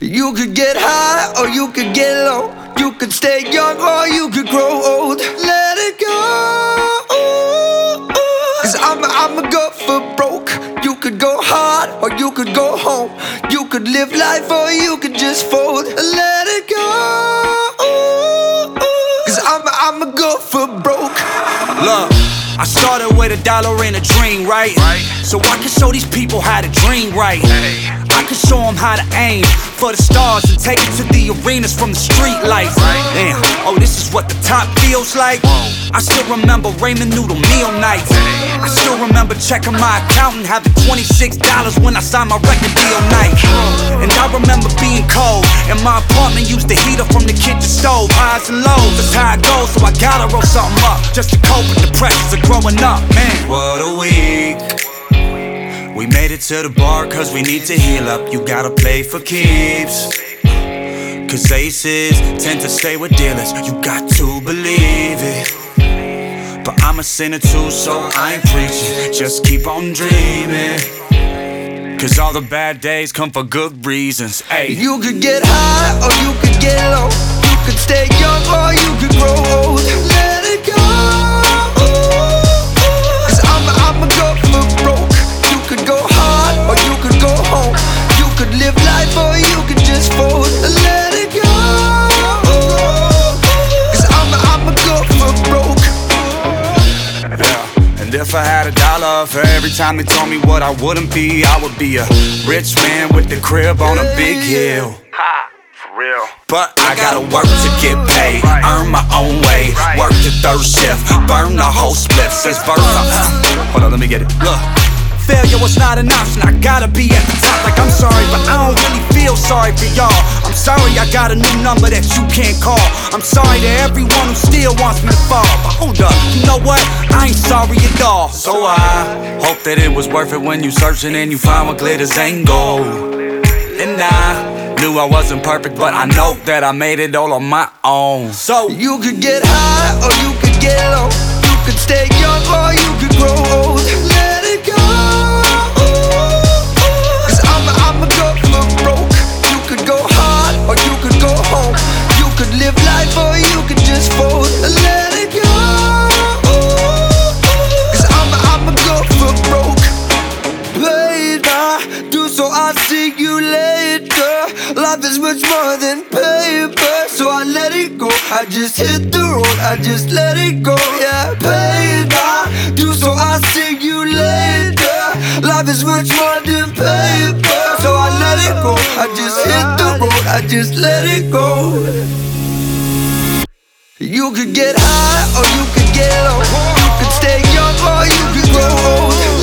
You could get high or you could get low. You could stay young or you could grow old. Let it go. Cause I'm, I'ma go for broke. You could go hard or you could go home. You could live life or you could just fold. Let it go. Cause I'm, I'ma go for broke. Look, I started with a dollar and a dream, right? Right. So I can show these people how to dream right. Hey. I can show them how to aim for the stars and take it to the arenas from the street lights. Damn, oh, this is what the top feels like. I still remember ramen noodle meal nights. I still remember checking my account and having $26 when I signed my record deal night. And I remember being cold, and my apartment used the heater from the kitchen stove. Highs and lows, that's how it goes, so I gotta roll something up just to cope with the pressures of growing up, man. What a week. We made it to the bar cause we need to heal up. You gotta play for keeps. Cause aces tend to stay with dealers. You got to believe it. But I'm a sinner too, so I ain't preaching. Just keep on dreaming. Cause all the bad days come for good reasons. Hey, You could get high or you could get low. And if I had a dollar for every time they told me what I wouldn't be, I would be a rich man with the crib on a big hill. Ha, for real. But I gotta work to get paid, earn my own way, work the third shift, burn the whole split since birth. Uh, hold on, let me get it. Look. Failure was not an option, I gotta be at the top like I'm sorry, but I don't really feel sorry for y'all. Sorry I got a new number that you can't call. I'm sorry to everyone who still wants me to fall. But hold up, you know what? I ain't sorry at all. So I hope that it was worth it when you searching and you find what glitters ain't gold. And I knew I wasn't perfect, but I know that I made it all on my own. So You could get high or you could get low. You could stay young or you could grow old. Later. Life is much more than paper, so I let it go. I just hit the road, I just let it go. Yeah, baby, do so I'll see you later. Life is much more than paper, so I let it go. I just hit the road, I just let it go. You could get high or you could get low. You could stay young or you could grow old.